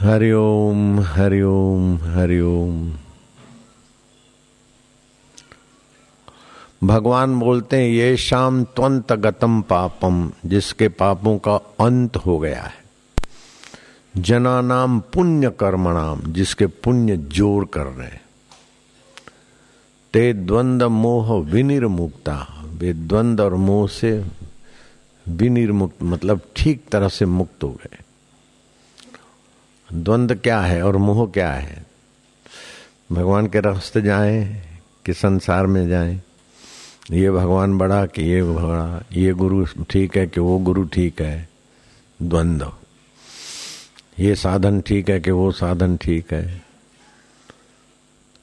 हरिओम हरिओम हरिओम भगवान बोलते हैं, ये शाम त्वंत गतम पापम, जिसके पापों का अंत हो गया है। जना नाम पुण्य कर्मणाम, जिसके पुण्य ज़ोर कर रहे ते द्वंद मोह विनिर्मुक्ता, वे द्वंद और मोह से विनिर्मुक्त मतलब ठीक तरह से मुक्त हो गए। द्वंद क्या है और मोह क्या है? भगवान के रास्ते जाएँ, कि संसार में जाएँ। ये भगवान बड़ा, कि ये बड़ा। ये गुरु ठीक है, कि वो गुरु ठीक है। द्वंद्व ये साधन ठीक है, कि वो साधन ठीक है।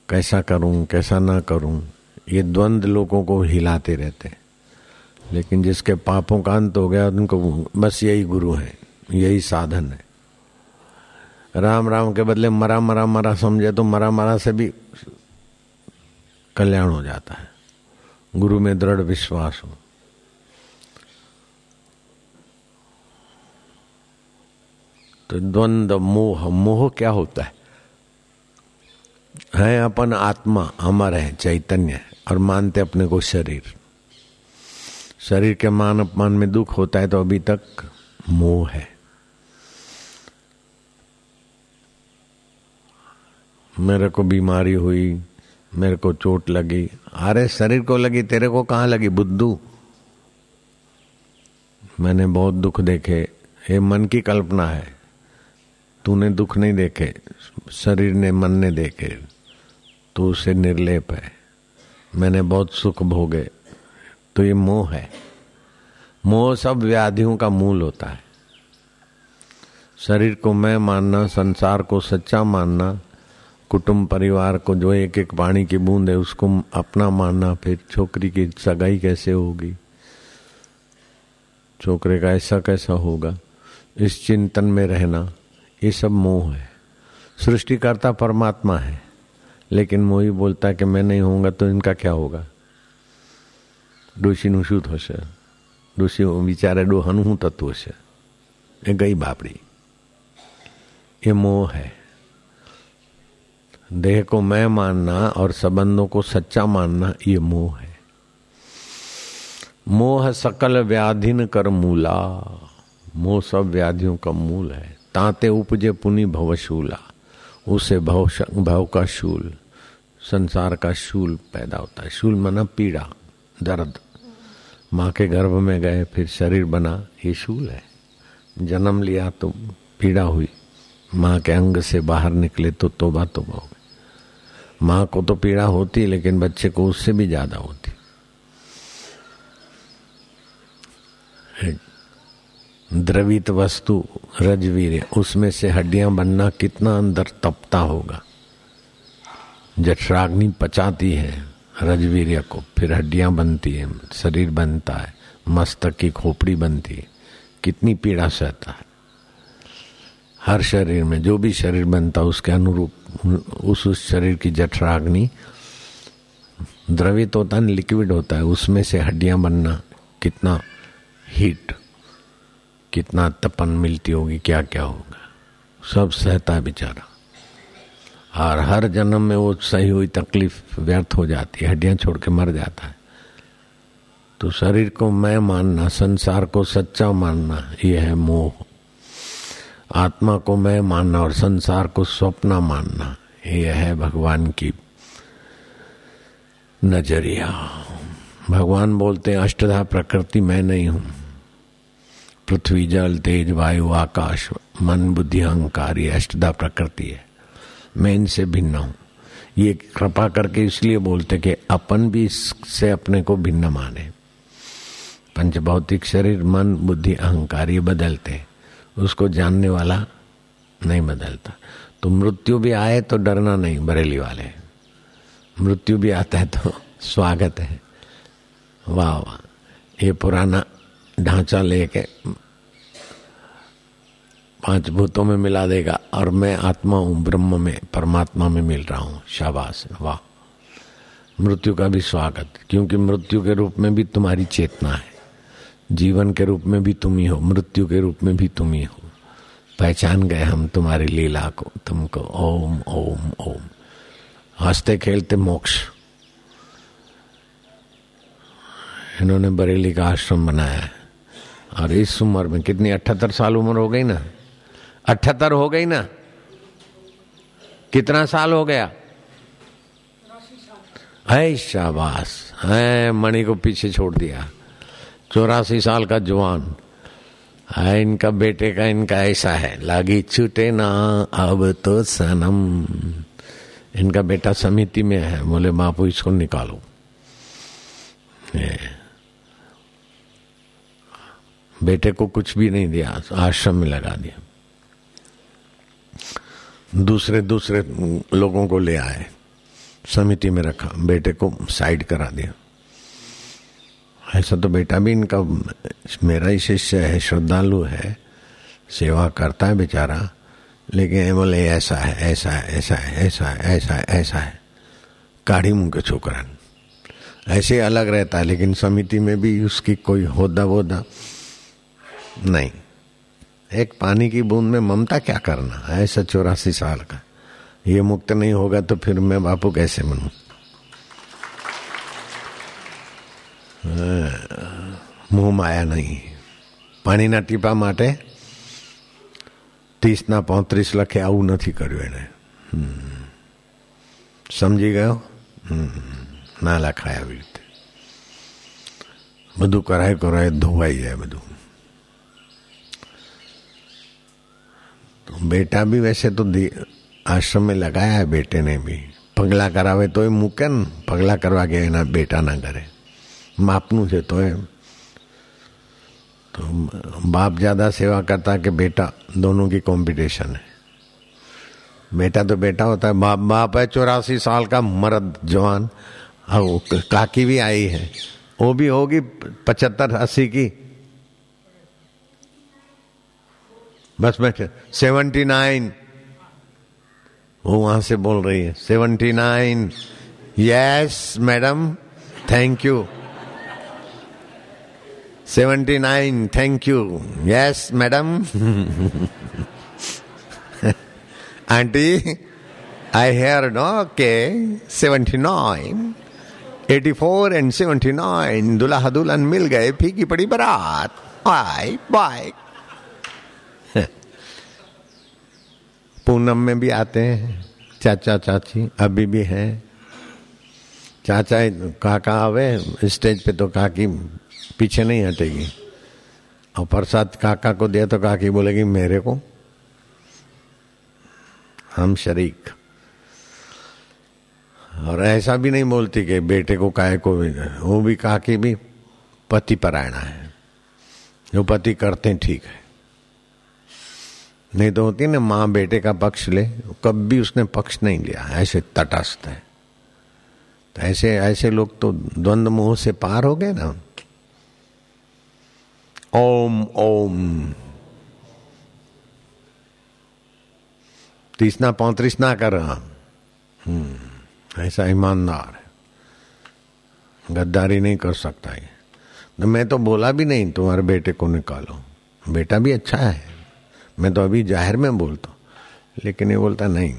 कैसा करूँ, कैसा ना करूँ, ये द्वंद लोगों को हिलाते रहते हैं। लेकिन जिसके पापों का अंत हो गया, उनको बस यही गुरु है, यही साधन है। राम राम के बदले मरा मरा मरा समझे तो मरा मरा से भी कल्याण हो जाता है। गुरु में दृढ़ विश्वास हो। तो द्वंद, मोह मोह क्या होता है? है अपन आत्मा, अमर है, चैतन्य है, और मानते अपने को शरीर। शरीर के मान, अपमान में दुख होता है तो अभी तक मोह है। मेरे को बीमारी हुई, मेरे को चोट लगी। अरे, शरीर को लगी, तेरे को कहाँ लगी, बुद्धू? मैंने बहुत दुख देखे। ये मन की कल्पना है। तूने दुख नहीं देखे, शरीर ने मन ने देखे। तो उसे निर्लेप है। मैंने बहुत सुख भोगे। तो ये मोह है। मोह सब व्याधियों का मूल होता है। शरीर को मैं मानना, संसार को सच्चा मानना कुटुंब परिवार को जो एक एक पानी की बूंद है उसको अपना मानना फिर छोकरी की सगाई कैसे होगी छोकरे का ऐसा कैसा होगा इस चिंतन में रहना ये सब मोह है सृष्टिकर्ता परमात्मा है लेकिन मोही बोलता है कि मैं नहीं होऊंगा तो इनका क्या होगा ડોશીનું શું થશે ડોશી વિચારે ડોહાનું શું થતું હશે એ ગઈ બાપડી ये मोह है देह को मैं मानना और संबंधों को सच्चा मानना ये मोह है। मोह सकल व्याधिन कर मूला। मोह सब व्याधियों का मूल है। ताते उपजे पुनि भवशूला उसे भव भव का शूल। संसार का शूल पैदा होता है। शूल मना पीड़ा, दर्द। माँ के गर्भ में गए, फिर शरीर बना, ये शूल है। जन्म लिया तो पीड़ा हुई। माँ के अंग से बाहर निकले तो तोबा तोबा हो माँ को तो पीड़ा होती है लेकिन बच्चे को उससे भी ज़्यादा होती। द्रवित वस्तु, रजवीर, उसमें से हड्डियाँ बनना कितना अंदर तपता होगा। जठराग्नि पचाती है रजवीर को, फिर हड्डियाँ बनती है, शरीर बनता है, मस्तक की खोपड़ी बनती है। कितनी पीड़ा सहता है। हर शरीर में, जो भी शरीर बनता है उसके अनुरूप उस उस शरीर की जठराग्नि द्रवित होता है लिक्विड होता है, उसमें से हड्डियाँ बनना कितना हीट कितना तपन मिलती होगी क्या क्या होगा। सब सहता है बेचारा। और हर जन्म में वो सही हुई तकलीफ़ व्यर्थ हो जाती है, हड्डियाँ छोड़ के मर जाता है। तो शरीर को मैं मानना, संसार को सच्चा मानना ये है मोह। आत्मा को मैं मानना और संसार को स्वप्न मानना यह है भगवान की नज़रिया। भगवान बोलते हैं, अष्टधा प्रकृति मैं नहीं हूँ। पृथ्वी, जल, तेज, वायु, आकाश, मन, बुद्धि, अहंकार, ये अष्टदा प्रकृति है। मैं इनसे भिन्न हूँ। ये कृपा करके इसलिए बोलते कि अपन भी इससे अपने को भिन्न माने। पंच भौतिक शरीर, मन, बुद्धि, अहंकार, ये बदलते उसको जानने वाला नहीं बदलता। तो मृत्यु भी आए तो डरना नहीं, बरेली वाले। मृत्यु भी आता है तो स्वागत है। वाह वाह। ये पुराना ढांचा लेके पाँच भूतों में मिला देगा और मैं आत्मा हूँ, ब्रह्म में, परमात्मा में मिल रहा हूँ। शाबाश, वाह। मृत्यु का भी स्वागत, क्योंकि मृत्यु के रूप में भी तुम्हारी चेतना है। जीवन के रूप में भी तुम ही हो, मृत्यु के रूप में भी तुम ही हो। पहचान गए हम तुम्हारी लीला को, तुमको, ओम ओम ओम। हँसते खेलते मोक्ष। इन्होंने बरेली का आश्रम बनाया है। और इस उम्र में कितनी, अठहत्तर साल उम्र हो गई ना? अठहत्तर हो गई ना? कितना साल हो गया? है शाबाश, है, मणि को पीछे छोड़ दिया। चौरासी साल का जवान। है, इनका बेटे का इनका ऐसा है, लागी छूटे ना, अब तो सनम। इनका बेटा समिति में है, बोले, बापू, इसको निकालो। बेटे को कुछ भी नहीं दिया, आश्रम में लगा दिया। दूसरे दूसरे लोगों को ले आए, समिति में रखा, बेटे को साइड करा दिया। ऐसा तो बेटा भी इनका, मेरा ही शिष्य है, श्रद्धालु है, सेवा करता है बेचारा, लेकिन बोले, ऐसा है ऐसा है ऐसा है ऐसा है ऐसा है ऐसा है। काढ़ी मुँह के छोकरा ऐसे अलग रहता है, लेकिन समिति में भी उसकी कोई होदा वोदा नहीं। एक पानी की बूंद में ममता क्या करना, ऐसा चौरासी साल का। ये मुक्त नहीं होगा तो फिर मैं बापू कैसे मनू मुंह माया नहीं પાણીના ટીપા માટે ત્રીસના પોત્રીસ લખે આવું નથી કર્યું એને સમજી ગયો ના લખાય આવી રીતે બધું કરાય કરાય ધોવાઈ જાય બધું तो बेटा भी वैसे तो आश्रम में लगाया है बेटे ने भी पगला करावे तो મૂકે ને પગલા કરવા ગયા એના બેટા ના કરે માપનું છે તો એ तो बाप ज्यादा सेवा करता है कि बेटा दोनों की कंपटीशन है बेटा तो बेटा होता है बाप बाप है चौरासी साल का मर्द जवान और काकी भी आई है वो भी होगी पचहत्तर अस्सी की बस बैठे सेवेंटी नाइन वो वहां से बोल रही है seventy nine yes madam thank you seventy nine thank you yes madam aunty I here no के seventy nine eighty four and seventy nine दुल्हा दुल्हन मिल गए फीकी पड़ी बरात बाय बाय पूनम में भी आते हैं चाचा चाची अभी भी हैं चाचा काका आवे स्टेज पे तो काकी पीछे नहीं हटेगी। और प्रसाद काका को दिया तो काकी बोलेगी, मेरे को? हम शरीक। और ऐसा भी नहीं बोलती कि बेटे को काय को भी, वो भी काकी भी पति परायणा है। जो पति करते ठीक है। नहीं तो होती ना, माँ बेटे का पक्ष ले, कभी उसने पक्ष नहीं लिया, ऐसे तटस्थ है। तो ऐसे ऐसे लोग तो द्वंद्व मोह से पार हो गए ना। ओम ओम तीसना पैंतीस ना कर रहा ऐसा ईमानदार है गद्दारी नहीं कर सकता ये तो मैं तो बोला भी नहीं तुम्हारे बेटे को निकालो बेटा भी अच्छा है मैं तो अभी ज़ाहिर में बोलता हूँ लेकिन ये बोलता नहीं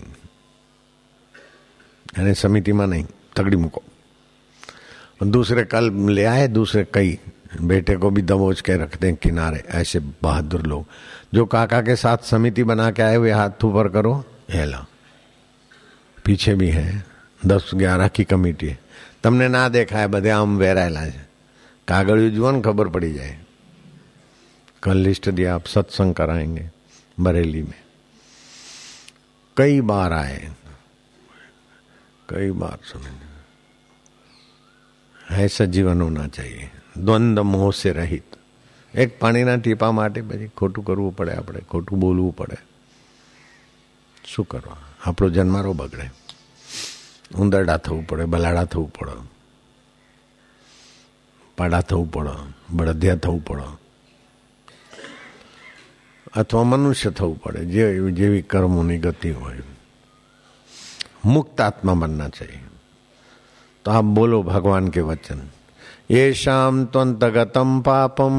यानी समिति में नहीं तगड़ी मुको दूसरे कल ले आए दूसरे कई बेटे को भी दबोच के रखते हैं किनारे ऐसे बहादुर लोग जो काका के साथ समिति बना के आए हुए हाथ ऊपर करो हेला पीछे भी है दस ग्यारह की कमिटी है તમને ના દેખાય બધે આમ વેરાયેલા છે કાગળિયું જુઓ ને ખબર પડી जाए कल लिस्ट दिया आप सत्संग कराएंगे बरेली में कई बार आए कई बार सुने ऐसा जीवन होना चाहिए દ્વંદ મોહ સે રહિત એક પાણીના ટીપા માટે પછી ખોટું કરવું પડે આપણે ખોટું બોલવું પડે શું કરવા આપણો જન્મારો બગડે ઉંદરડા થવું પડે બલાડા થવું પડે પાડા થવું પડે બળદિયા થવું પડે અથવા મનુષ્ય થવું પડે જે જેવી કર્મોની ગતિ હોય मुक्त आत्मा बनना चाहिए तो आप बोलो भगवान के वचन येषां त्वन्तगतं पापं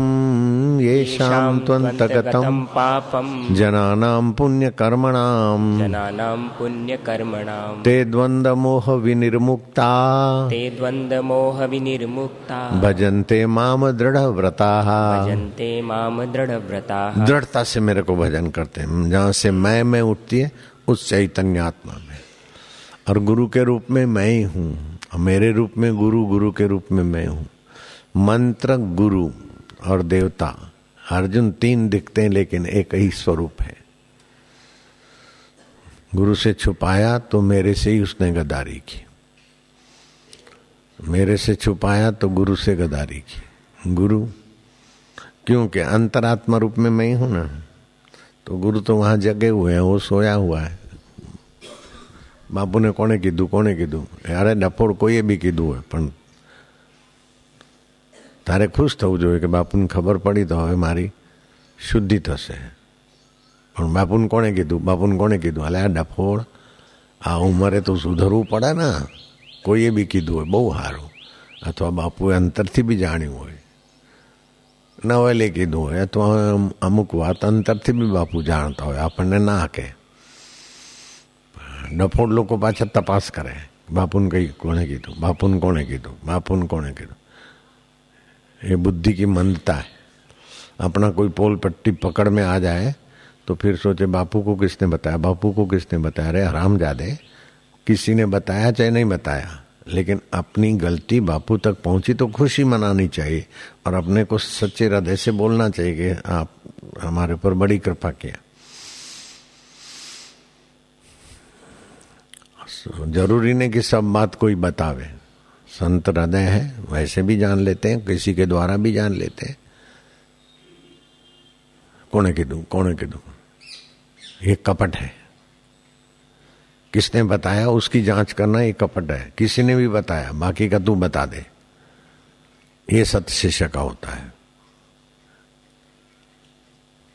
येषां त्वन्तगतं पापं। जनानां पुण्यकर्मणां जनानां पुण्यकर्मणां ते द्वन्द्वमोहविनिर्मुक्ता। ते द्वन्द्वमोहविनिर्मुक्ता। भजन्ते माम दृढ़व्रताः। भजन्ते माम दृढव्रताः। दृढ़ता से मेरे को भजन करते हैं। जहाँ से मैं मैं उठती है उस चैतन्य आत्मा में। और गुरु के रूप में मैं ही हूँ। मेरे रूप में गुरु गुरु के रूप में मैं हूँ। मंत्र गुरु और देवता अर्जुन तीन दिखते हैं लेकिन एक ही स्वरूप है गुरु से छुपाया तो मेरे से ही उसने गदारी की मेरे से छुपाया तो गुरु से गदारी की गुरु क्योंकि अंतरात्मा रूप में मैं ही हूं ना तो गुरु तो वहां जगे हुए हैं वो सोया हुआ है બાપુને કોણે કીધું કોણે કીધું અરે ડફોડ કોઈએ બી કીધું હોય પણ તારે ખુશ થવું જોઈએ કે બાપુને ખબર પડી તો હવે મારી શુદ્ધિ થશે પણ બાપુને કોણે કીધું બાપુને કોણે કીધું અલે આ ડફોડ આ ઉંમરે તો સુધરવું પડે ને કોઈએ બી કીધું હોય બહુ સારું અથવા બાપુએ અંતરથી બી જાણ્યું હોય નવેલે કીધું હોય અથવા અમુક વાત અંતરથી બી બાપુ જાણતા હોય આપણને ના કહે ડફોડ લોકો પાછા તપાસ કરે બાપુને કઈ કોને કીધું બાપુને કોણે કીધું બાપુને કોણે કીધું ये बुद्धि की मंदता है। अपना कोई पोल पट्टी पकड़ में आ जाए तो फिर सोचे, बापू को किसने बताया? बापू को किसने बताया? अरे, हराम जादे। किसी ने बताया चाहे नहीं बताया, लेकिन अपनी गलती बापू तक पहुँची तो खुशी मनानी चाहिए और अपने को सच्चे हृदय से बोलना चाहिए कि आप हमारे ऊपर बड़ी कृपा किया। ज़रूरी नहीं कि सब बात कोई बतावे। संत हृदय है, वैसे भी जान लेते हैं, किसी के द्वारा भी जान लेते हैं। कोने की दू कोने की दू ये कपट है। किसने बताया उसकी जाँच करना ये कपट है। किसी ने भी बताया, बाकी का तू बता दे। ये सत्य शिष्य का होता है।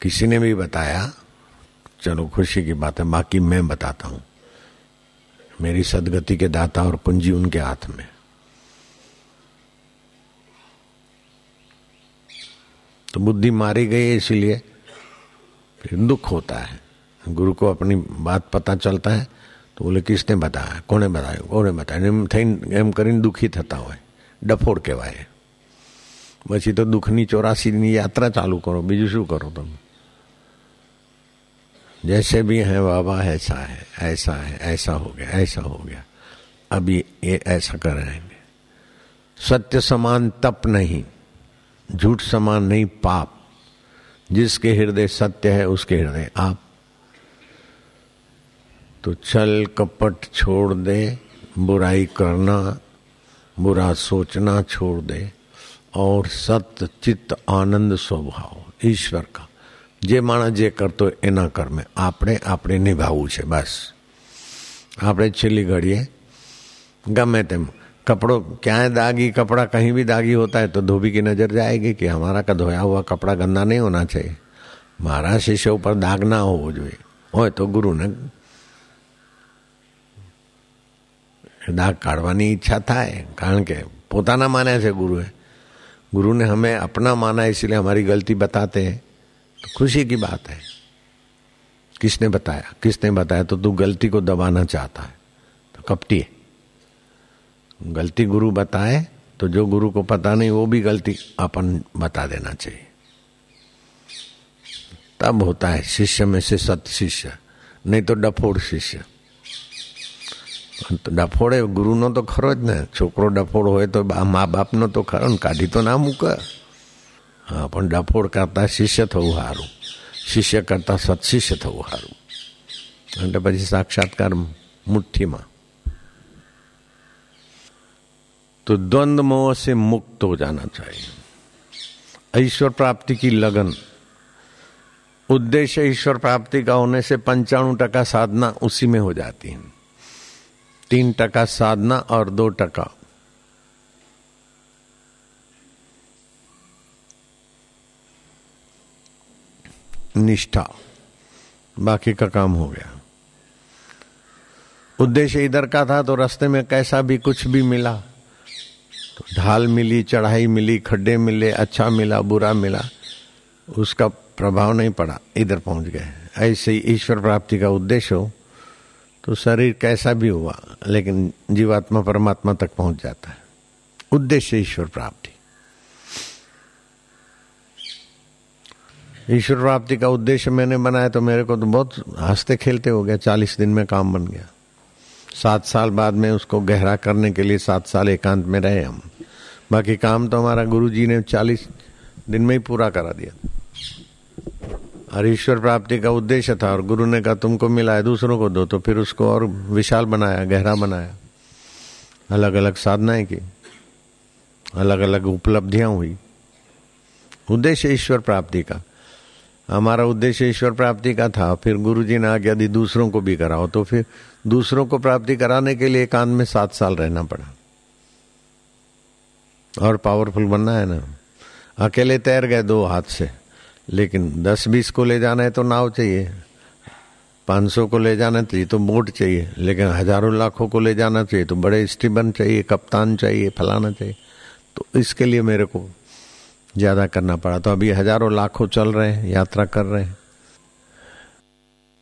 किसी ने भी बताया, चलो खुशी की बात है, बाकी मैं बताता हूँ। मेरी सदगति के दाता और पूंजी उनके हाथ में। तो बुद्धि मारी गई है इसीलिए फिर दुख होता है गुरु को अपनी बात पता चलता है तो बोले किसने बताया કોને બતાવ્યું કોને બતાવ્યું એમ થઈને એમ કરીને દુઃખી થતા હોય ડફોડ કહેવાય પછી તો દુઃખની ચોરાસીની યાત્રા ચાલુ કરો બીજું શું કરો તમે जैसे भी है बाबा ऐसा है ऐसा है ऐसा हो गया ऐसा हो गया अभी ये ऐसा कर रहेंगे सत्य समान तप नहीं झूठ समान नहीं पाप जिसके हृदय सत्य है उसके हृदय आप तो छल कपट छोड़ दे बुराई करना बुरा सोचना छोड़ दे और सत्य चित्त आनंद स्वभाव ईश्वर का જે માણસ જે કરતો એના કર્મે આપણે આપણે નિભાવવું છે બસ આપણે છેલ્લી ઘડીએ ગમે તેમ कपड़ों क्या है दागी कपड़ा कहीं भी दागी होता है तो धोबी की नजर जाएगी कि हमारा का धोया हुआ कपड़ा गंदा नहीं होना चाहिए મારા શિષ્ય ઉપર દાગ ના હોવો જોઈએ હોય તો ગુરુને દાગ કાઢવાની ઈચ્છા થાય કારણ કે પોતાના માને છે ગુરુએ गुरु ने हमें अपना माना इसलिए हमारी गलती बताते हैं तो खुशी की बात है किसने बताया किसने बताया तो तू गलती को दबाना चाहता है तो कपटी है गलती गुरु बताए तो जो गुरु को पता नहीं वो भी गलती अपन बता देना चाहिए तब होता है शिष्य में से सत शिष्य नहीं तो डफोड़ शिष्य ડફોડે ગુરુનો તો ખરો જ ને છોકરો ડફોડ હોય તો મા બાપનો તો ખરો ને કાઢી તો ના મૂકે હા પણ ડફોડ કરતા શિષ્ય થવું સારું શિષ્ય કરતા સત્શિષ્ય થવું સારું એટલે પછી સાક્ષાત્કાર મુઠ્ઠીમાં तो द्वंद्व मोह से मुक्त हो जाना चाहिए। ईश्वर प्राप्ति की लगन। उद्देश्य ईश्वर प्राप्ति का होने से पंचाणु टका साधना उसी में हो जाती है। तीन टका साधना और दो टका। निष्ठा। बाकी का काम हो गया। उद्देश्य इधर का था तो रास्ते में कैसा भी कुछ भी मिला। तो ढाल मिली, चढ़ाई मिली, खड्डे मिले अच्छा मिला, बुरा मिला, उसका प्रभाव नहीं पड़ा, इधर पहुँच गए। ऐसे ही ईश्वर प्राप्ति का उद्देश्य हो तो शरीर कैसा भी हुआ, लेकिन जीवात्मा परमात्मा तक पहुँच जाता है। उद्देश्य ईश्वर प्राप्ति। ईश्वर प्राप्ति का उद्देश्य मैंने बनाया तो मेरे को तो बहुत हँसते खेलते हो गया, चालीस दिन में काम बन गया। सात साल बाद में उसको गहरा करने के लिए सात साल एकांत में रहे हम। बाकी काम तो हमारा गुरु जी ने चालीस दिन में ही पूरा करा दिया। और ईश्वर प्राप्ति का उद्देश्य था और गुरु ने कहा, तुमको मिला है, दूसरों को दो। तो फिर उसको और विशाल बनाया, गहरा बनाया। अलग अलग साधनाएँ की अलग अलग उपलब्धियाँ हुई। उद्देश्य ईश्वर प्राप्ति का। हमारा उद्देश्य ईश्वर प्राप्ति का था, फिर गुरु जी ने आज्ञा दी, दूसरों को भी कराओ। तो फिर दूसरों को प्राप्ति कराने के लिए एकांत में सात साल रहना पड़ा। और पावरफुल बनना है ना। अकेले तैर गए दो हाथ से, लेकिन दस बीस को ले जाना है तो नाव चाहिए। पाँच सौ को ले जाना चाहिए तो बोट चाहिए, लेकिन हज़ारों लाखों को ले जाना चाहिए तो बड़े स्टीबन चाहिए, कप्तान चाहिए, फलाना चाहिए। तो इसके लिए मेरे को ज़्यादा करना पड़ा। तो अभी हज़ारों लाखों चल रहे हैं यात्रा कर रहे हैं।